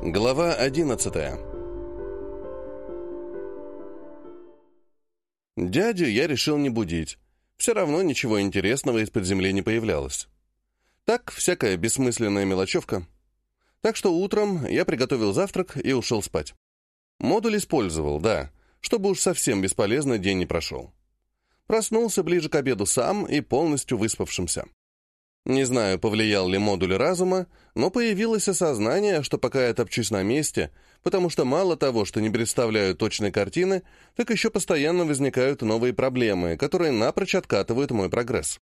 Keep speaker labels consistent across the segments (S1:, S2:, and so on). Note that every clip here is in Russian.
S1: Глава одиннадцатая Дядю я решил не будить. Все равно ничего интересного из-под земли не появлялось. Так, всякая бессмысленная мелочевка. Так что утром я приготовил завтрак и ушел спать. Модуль использовал, да, чтобы уж совсем бесполезно день не прошел. Проснулся ближе к обеду сам и полностью выспавшимся. Не знаю, повлиял ли модуль разума, но появилось осознание, что пока я топчусь на месте, потому что мало того, что не представляю точной картины, так еще постоянно возникают новые проблемы, которые напрочь откатывают мой прогресс.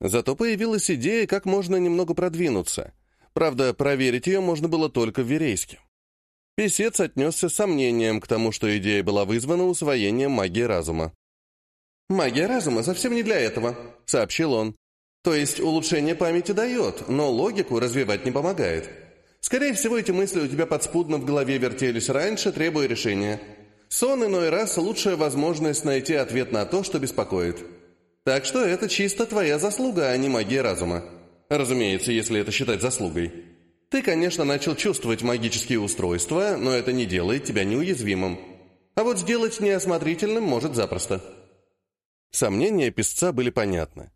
S1: Зато появилась идея, как можно немного продвинуться. Правда, проверить ее можно было только в Верейске. Песец отнесся с сомнением к тому, что идея была вызвана усвоением магии разума.
S2: «Магия разума совсем не для этого», — сообщил он. То есть улучшение памяти дает, но логику развивать не помогает. Скорее всего, эти мысли у тебя подспудно в голове вертелись раньше, требуя решения. Сон иной раз – лучшая возможность найти ответ на то, что беспокоит. Так что это чисто твоя заслуга, а не магия разума. Разумеется, если это считать заслугой. Ты, конечно, начал чувствовать магические устройства, но это не делает тебя неуязвимым. А вот сделать неосмотрительным может запросто.
S1: Сомнения песца были понятны.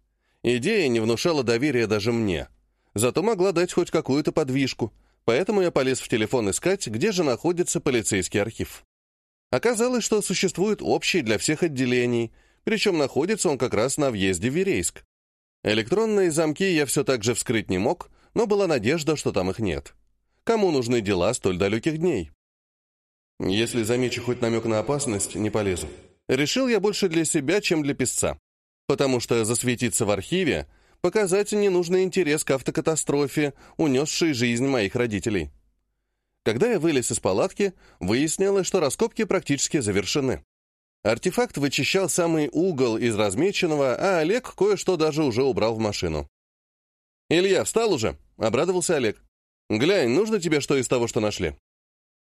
S1: Идея не внушала доверия даже мне. Зато могла дать хоть какую-то подвижку, поэтому я полез в телефон искать, где же находится полицейский архив. Оказалось, что существует общий для всех отделений, причем находится он как раз на въезде в Верейск. Электронные замки я все так же вскрыть не мог, но была надежда, что там их нет. Кому нужны дела столь далеких дней? Если замечу хоть намек на опасность, не полезу. Решил я больше для себя, чем для писца потому что засветиться в архиве — показать ненужный интерес к автокатастрофе, унесшей жизнь моих родителей. Когда я вылез из палатки, выяснилось, что раскопки практически завершены. Артефакт вычищал самый угол из размеченного, а Олег кое-что даже уже убрал в машину. «Илья, встал уже?» — обрадовался Олег. «Глянь, нужно тебе что из того, что нашли?»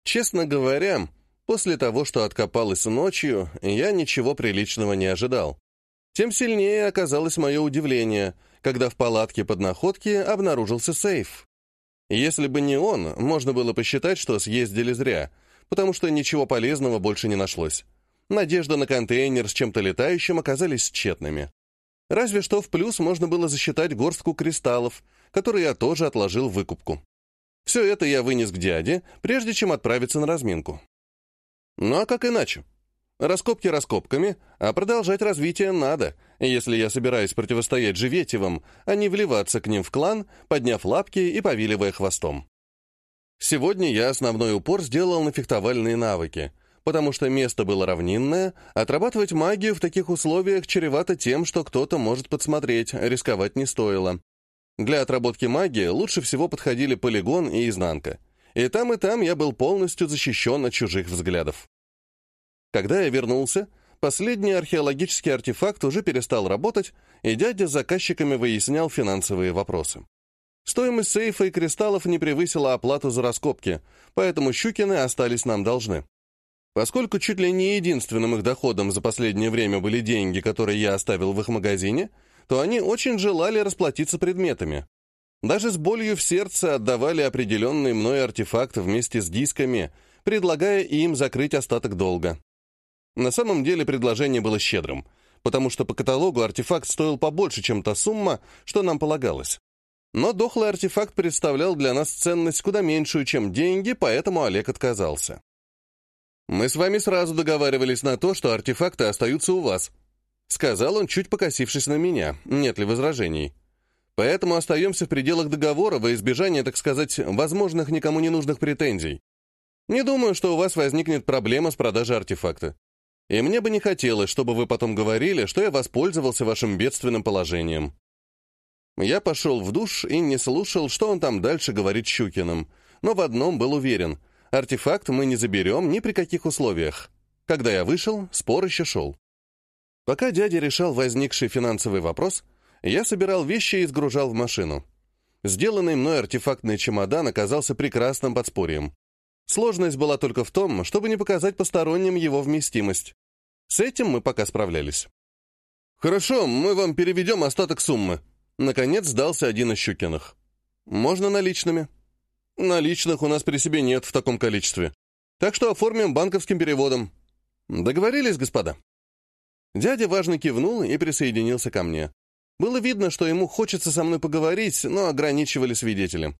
S1: Честно говоря, после того, что откопалось ночью, я ничего приличного не ожидал. Тем сильнее оказалось мое удивление, когда в палатке под находки обнаружился сейф. Если бы не он, можно было посчитать, что съездили зря, потому что ничего полезного больше не нашлось. Надежда на контейнер с чем-то летающим оказались тщетными. Разве что в плюс можно было засчитать горстку кристаллов, которые я тоже отложил в выкупку. Все это я вынес к дяде, прежде чем отправиться на разминку. Ну а как иначе? Раскопки раскопками, а продолжать развитие надо, если я собираюсь противостоять Живетевым, а не вливаться к ним в клан, подняв лапки и повиливая хвостом. Сегодня я основной упор сделал на фехтовальные навыки, потому что место было равнинное, отрабатывать магию в таких условиях чревато тем, что кто-то может подсмотреть, рисковать не стоило. Для отработки магии лучше всего подходили полигон и изнанка. И там, и там я был полностью защищен от чужих взглядов. Когда я вернулся, последний археологический артефакт уже перестал работать, и дядя с заказчиками выяснял финансовые вопросы. Стоимость сейфа и кристаллов не превысила оплату за раскопки, поэтому Щукины остались нам должны. Поскольку чуть ли не единственным их доходом за последнее время были деньги, которые я оставил в их магазине, то они очень желали расплатиться предметами. Даже с болью в сердце отдавали определенный мной артефакт вместе с дисками, предлагая им закрыть остаток долга. На самом деле предложение было щедрым, потому что по каталогу артефакт стоил побольше, чем та сумма, что нам полагалось. Но дохлый артефакт представлял для нас ценность куда меньшую, чем деньги, поэтому Олег отказался. «Мы с вами сразу договаривались на то, что артефакты остаются у вас», сказал он, чуть покосившись на меня, нет ли возражений. «Поэтому остаемся в пределах договора во избежание, так сказать, возможных никому не нужных претензий. Не думаю, что у вас возникнет проблема с продажей артефакта. И мне бы не хотелось, чтобы вы потом говорили, что я воспользовался вашим бедственным положением. Я пошел в душ и не слушал, что он там дальше говорит Щукиным, но в одном был уверен — артефакт мы не заберем ни при каких условиях. Когда я вышел, спор еще шел. Пока дядя решал возникший финансовый вопрос, я собирал вещи и сгружал в машину. Сделанный мной артефактный чемодан оказался прекрасным подспорьем. Сложность была только в том, чтобы не показать посторонним его вместимость. С этим мы пока справлялись. «Хорошо, мы вам переведем остаток суммы». Наконец сдался один из Щукиных. «Можно наличными». Наличных у нас при себе нет в таком количестве. Так что оформим банковским переводом. Договорились, господа?» Дядя важно кивнул и присоединился ко мне. Было видно, что ему хочется со мной поговорить, но ограничивали свидетелем.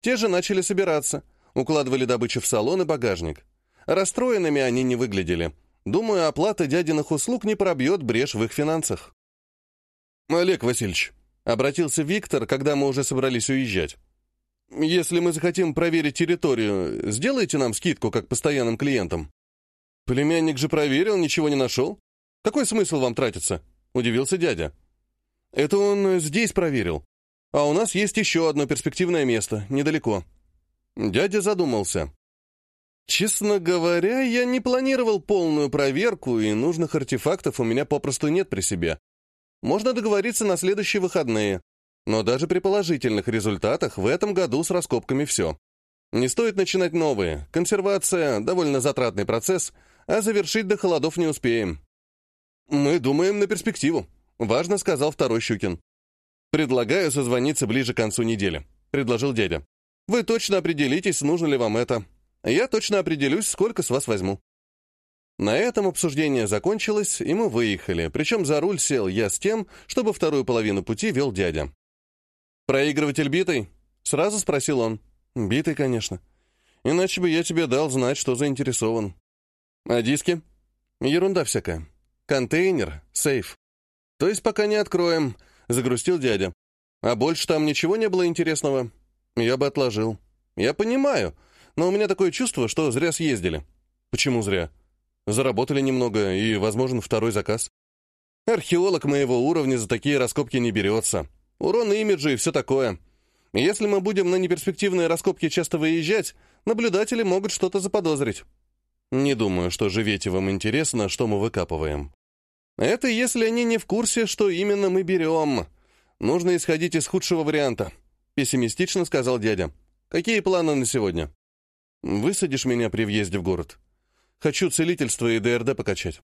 S1: Те же начали собираться, укладывали добычу в салон и багажник. Расстроенными они не выглядели. Думаю, оплата дядиных услуг не пробьет брешь в их финансах. «Олег Васильевич», — обратился Виктор, когда мы уже собрались уезжать. «Если мы захотим проверить территорию, сделайте нам скидку, как постоянным клиентам». «Племянник же проверил, ничего не нашел. Какой смысл вам тратиться?» — удивился дядя. «Это он здесь проверил. А у нас есть еще одно перспективное место, недалеко». Дядя задумался. Честно говоря, я не планировал полную проверку, и нужных артефактов у меня попросту нет при себе. Можно договориться на следующие выходные. Но даже при положительных результатах в этом году с раскопками все. Не стоит начинать новые. Консервация — довольно затратный процесс, а завершить до холодов не успеем. «Мы думаем на перспективу», — важно сказал второй Щукин. «Предлагаю созвониться ближе к концу недели», — предложил дядя. «Вы точно определитесь, нужно ли вам это. Я точно определюсь, сколько с вас возьму». На этом обсуждение закончилось, и мы выехали, причем за руль сел я с тем, чтобы вторую половину пути вел дядя. «Проигрыватель битый?» — сразу спросил он. «Битый, конечно. Иначе бы я тебе дал знать, что заинтересован». «А диски?» «Ерунда всякая. Контейнер, сейф. То есть пока не откроем», — загрустил дядя. «А больше там ничего не было интересного?» «Я бы отложил». «Я понимаю, но у меня такое чувство, что зря съездили». «Почему зря?» Заработали немного, и, возможен, второй заказ. Археолог моего уровня за такие раскопки не берется. Урон имиджа и все такое. Если мы будем на неперспективные раскопки часто выезжать, наблюдатели могут что-то заподозрить. Не думаю, что живете вам интересно, что мы выкапываем. Это если они не в курсе, что именно мы берем. Нужно исходить из худшего варианта. Пессимистично сказал дядя. Какие планы на сегодня? Высадишь меня при въезде в город? Хочу целительство и ДРД покачать.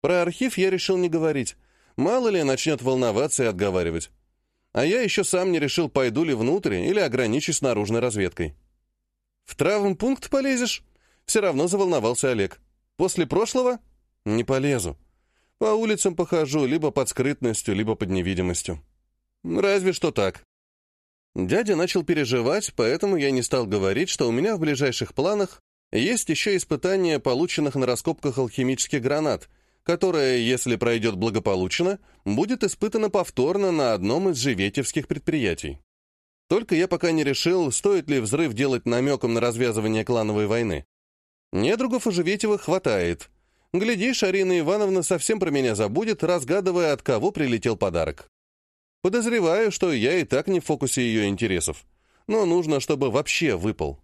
S1: Про архив я решил не говорить. Мало ли начнет волноваться и отговаривать. А я еще сам не решил, пойду ли внутрь или ограничусь наружной разведкой. «В травмпункт полезешь?» Все равно заволновался Олег. «После прошлого?» «Не полезу. По улицам похожу, либо под скрытностью, либо под невидимостью. Разве что так». Дядя начал переживать, поэтому я не стал говорить, что у меня в ближайших планах есть еще испытание полученных на раскопках алхимических гранат, которое, если пройдет благополучно, будет испытано повторно на одном из живетевских предприятий. Только я пока не решил, стоит ли взрыв делать намеком на развязывание клановой войны. Недругов у Живетевых хватает. Глядишь, Арина Ивановна совсем про меня забудет, разгадывая, от кого прилетел подарок. Подозреваю, что я и так не в фокусе ее интересов, но нужно, чтобы вообще выпал.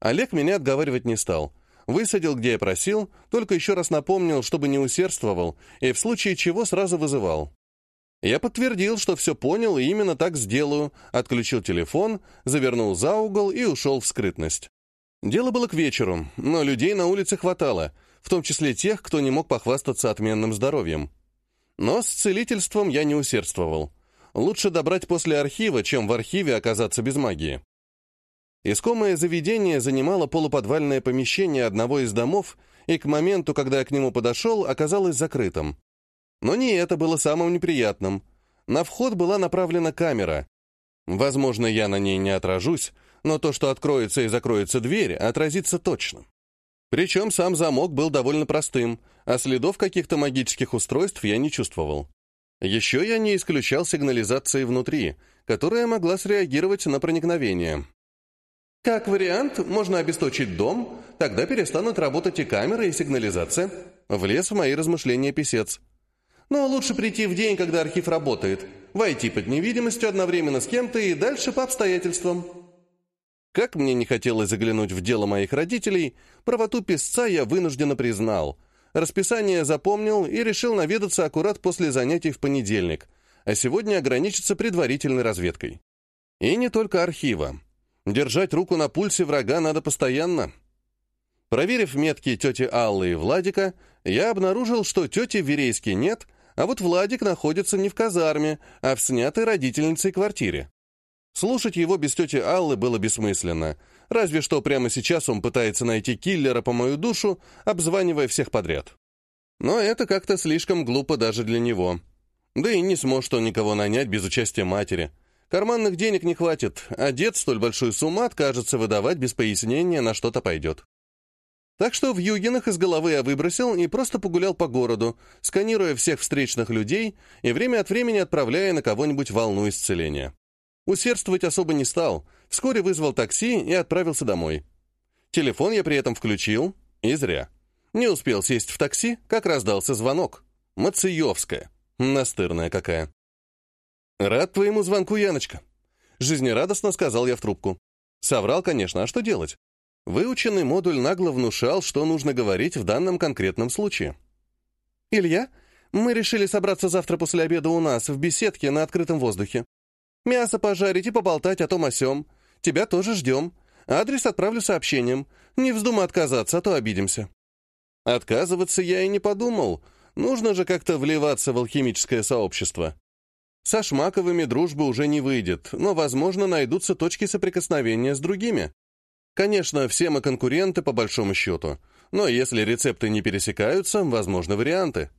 S1: Олег меня отговаривать не стал. Высадил, где я просил, только еще раз напомнил, чтобы не усердствовал, и в случае чего сразу вызывал. Я подтвердил, что все понял и именно так сделаю, отключил телефон, завернул за угол и ушел в скрытность. Дело было к вечеру, но людей на улице хватало, в том числе тех, кто не мог похвастаться отменным здоровьем. Но с целительством я не усердствовал. Лучше добрать после архива, чем в архиве оказаться без магии. Искомое заведение занимало полуподвальное помещение одного из домов, и к моменту, когда я к нему подошел, оказалось закрытым. Но не это было самым неприятным. На вход была направлена камера. Возможно, я на ней не отражусь, но то, что откроется и закроется дверь, отразится точно. Причем сам замок был довольно простым, а следов каких-то магических устройств я не чувствовал. Еще я не исключал сигнализации внутри, которая могла среагировать на проникновение. Как вариант, можно обесточить дом, тогда перестанут работать и камеры, и сигнализация. Влез в мои размышления писец. Но лучше прийти в день, когда архив работает, войти под невидимостью одновременно с кем-то и дальше по обстоятельствам. Как мне не хотелось заглянуть в дело моих родителей, правоту писца я вынужденно признал. Расписание запомнил и решил наведаться аккурат после занятий в понедельник, а сегодня ограничиться предварительной разведкой. И не только архива. Держать руку на пульсе врага надо постоянно. Проверив метки тети Аллы и Владика, я обнаружил, что тети Верейски нет, а вот Владик находится не в казарме, а в снятой родительницей квартире. Слушать его без тети Аллы было бессмысленно, разве что прямо сейчас он пытается найти киллера по мою душу, обзванивая всех подряд. Но это как-то слишком глупо даже для него. Да и не сможет он никого нанять без участия матери. Карманных денег не хватит, а дед столь большую сумму откажется выдавать без пояснения, на что-то пойдет. Так что в Югинах из головы я выбросил и просто погулял по городу, сканируя всех встречных людей и время от времени отправляя на кого-нибудь волну исцеления. Усердствовать особо не стал, вскоре вызвал такси и отправился домой. Телефон я при этом включил, и зря. Не успел сесть в такси, как раздался звонок. Мациевская. Настырная какая. «Рад твоему звонку, Яночка», — жизнерадостно сказал я в трубку. Соврал, конечно, а что делать? Выученный модуль нагло внушал, что нужно говорить в данном конкретном случае. «Илья, мы решили собраться завтра после обеда у нас, в беседке на открытом воздухе. Мясо пожарить и поболтать о том о сём. Тебя тоже ждем. Адрес отправлю сообщением. Не вздумай отказаться, а то обидимся». Отказываться я и не подумал. Нужно же как-то вливаться в алхимическое сообщество. Со Шмаковыми дружбы уже не выйдет, но, возможно, найдутся точки соприкосновения с другими. Конечно, все мы конкуренты по большому счету, но если рецепты не пересекаются, возможны варианты.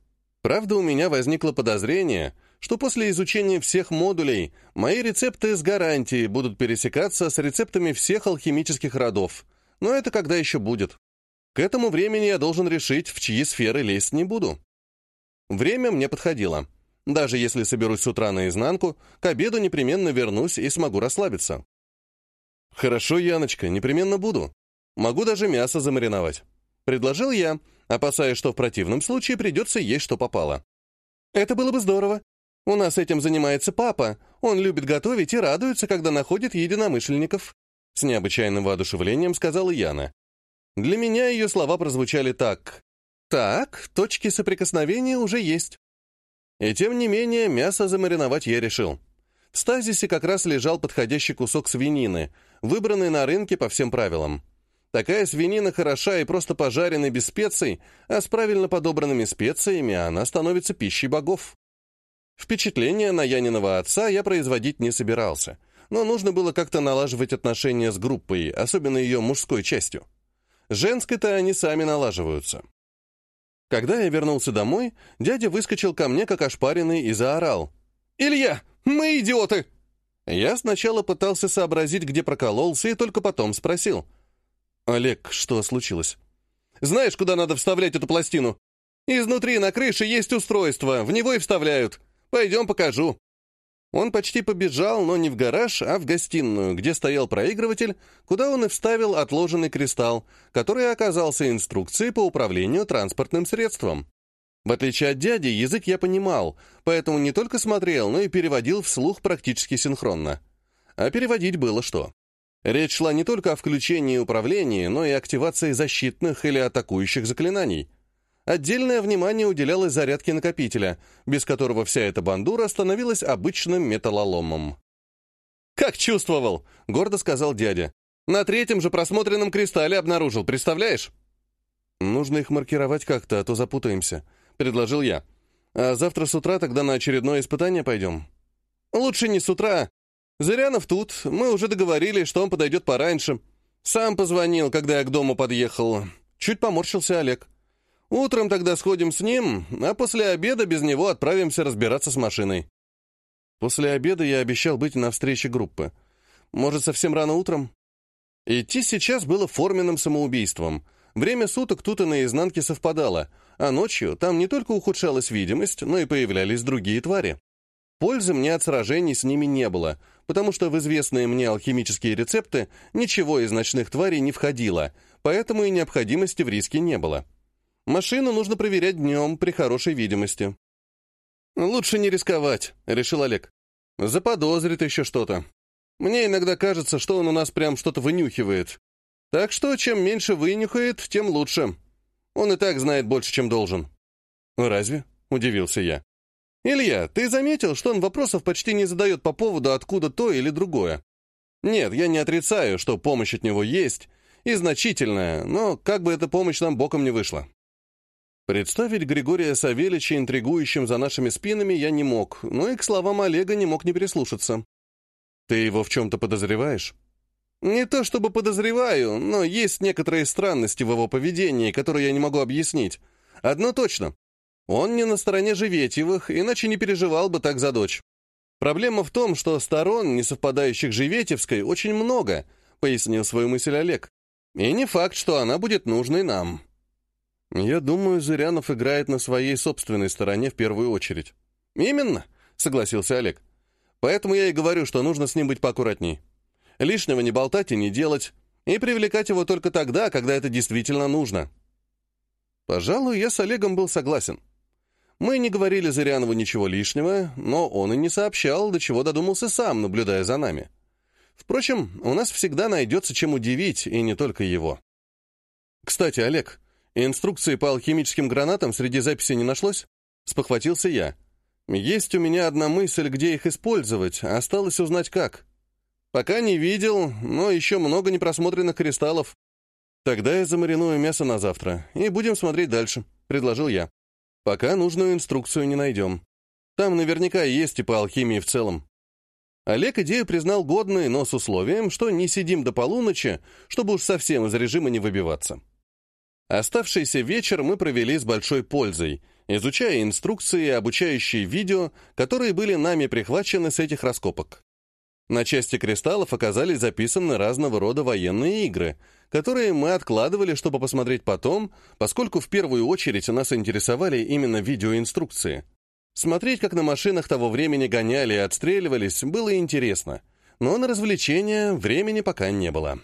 S1: Правда, у меня возникло подозрение, что после изучения всех модулей мои рецепты с гарантией будут пересекаться с рецептами всех алхимических родов, но это когда еще будет. К этому времени я должен решить, в чьи сферы лезть не буду. Время мне подходило. Даже если соберусь с утра наизнанку, к обеду непременно вернусь и смогу расслабиться. «Хорошо, Яночка, непременно буду. Могу даже мясо замариновать», — предложил я, опасаясь, что в противном случае придется есть, что попало. «Это было бы здорово. У нас этим занимается папа. Он любит готовить и радуется, когда находит единомышленников», — с необычайным воодушевлением сказала Яна. Для меня ее слова прозвучали так. «Так, точки соприкосновения уже есть». И тем не менее, мясо замариновать я решил. В стазисе как раз лежал подходящий кусок свинины, выбранный на рынке по всем правилам. Такая свинина хороша и просто пожаренной без специй, а с правильно подобранными специями она становится пищей богов. Впечатление на Яниного отца я производить не собирался, но нужно было как-то налаживать отношения с группой, особенно ее мужской частью. Женской-то они сами налаживаются. Когда я вернулся домой, дядя выскочил ко мне как ошпаренный и заорал. «Илья, мы идиоты!» Я сначала пытался сообразить, где прокололся, и только потом спросил. «Олег, что случилось?» «Знаешь, куда надо вставлять эту пластину? Изнутри на крыше есть устройство, в него и вставляют. Пойдем покажу». Он почти побежал, но не в гараж, а в гостиную, где стоял проигрыватель, куда он и вставил отложенный кристалл, который оказался инструкцией по управлению транспортным средством. В отличие от дяди, язык я понимал, поэтому не только смотрел, но и переводил вслух практически синхронно. А переводить было что? Речь шла не только о включении и управлении, но и активации защитных или атакующих заклинаний. Отдельное внимание уделялось зарядке накопителя, без которого вся эта бандура становилась обычным металлоломом. «Как чувствовал!» — гордо сказал дядя. «На третьем же просмотренном кристалле обнаружил, представляешь?» «Нужно их маркировать как-то, а то запутаемся», — предложил я. «А завтра с утра тогда на очередное испытание пойдем?» «Лучше не с утра. Зырянов тут, мы уже договорились, что он подойдет пораньше. Сам позвонил, когда я к дому подъехал. Чуть поморщился Олег. Утром тогда сходим с ним, а после обеда без него отправимся разбираться с машиной». После обеда я обещал быть на встрече группы. Может, совсем рано утром? Идти сейчас было форменным самоубийством. Время суток тут и наизнанке совпадало — а ночью там не только ухудшалась видимость, но и появлялись другие твари. Пользы мне от сражений с ними не было, потому что в известные мне алхимические рецепты ничего из ночных тварей не входило, поэтому и необходимости в риске не было. Машину нужно проверять днем при хорошей видимости. «Лучше не рисковать», — решил Олег. «Заподозрит еще что-то. Мне иногда кажется, что он у нас прям что-то вынюхивает. Так что чем меньше вынюхает, тем лучше». Он и так знает больше, чем должен». «Разве?» — удивился я. «Илья, ты заметил, что он вопросов почти не задает по поводу, откуда то или другое? Нет, я не отрицаю, что помощь от него есть, и значительная, но как бы эта помощь нам боком не вышла». Представить Григория Савельича интригующим за нашими спинами я не мог, но и к словам Олега не мог не прислушаться. Ты его в чем-то подозреваешь?
S2: Не то чтобы подозреваю, но есть некоторые странности в его поведении, которые я не могу объяснить. Одно точно. Он не на стороне Живетьевых, иначе не переживал бы так за дочь. Проблема в том, что сторон, не совпадающих Живетьевской, очень много, пояснил свою мысль Олег. И не факт, что она будет нужной нам.
S1: Я думаю, Зырянов играет на своей собственной стороне в первую очередь.
S2: Именно, согласился Олег. Поэтому я и говорю, что нужно с ним быть поаккуратней. Лишнего не болтать и не делать, и привлекать его только тогда, когда это действительно нужно. Пожалуй, я с Олегом был согласен. Мы не говорили Зырянову ничего лишнего, но он и не сообщал, до чего додумался сам, наблюдая за нами. Впрочем, у нас всегда найдется чем удивить, и не только его. «Кстати, Олег, инструкции по алхимическим гранатам среди записей не нашлось?» Спохватился я. «Есть у меня одна мысль, где их использовать, осталось узнать как. Пока не видел, но еще много непросмотренных кристаллов. Тогда я замариную мясо на завтра, и будем смотреть дальше», — предложил я. «Пока нужную инструкцию не найдем. Там наверняка есть и по алхимии в целом. Олег идею признал годной, но с условием, что не сидим до полуночи, чтобы уж совсем из режима не выбиваться. Оставшийся вечер мы провели с большой пользой, изучая инструкции и обучающие видео, которые были нами прихвачены с этих раскопок. На части кристаллов оказались записаны разного рода военные игры, которые мы откладывали, чтобы посмотреть потом, поскольку в первую очередь нас интересовали именно видеоинструкции — Смотреть, как на машинах того времени гоняли и отстреливались, было интересно, но на развлечения времени пока не было.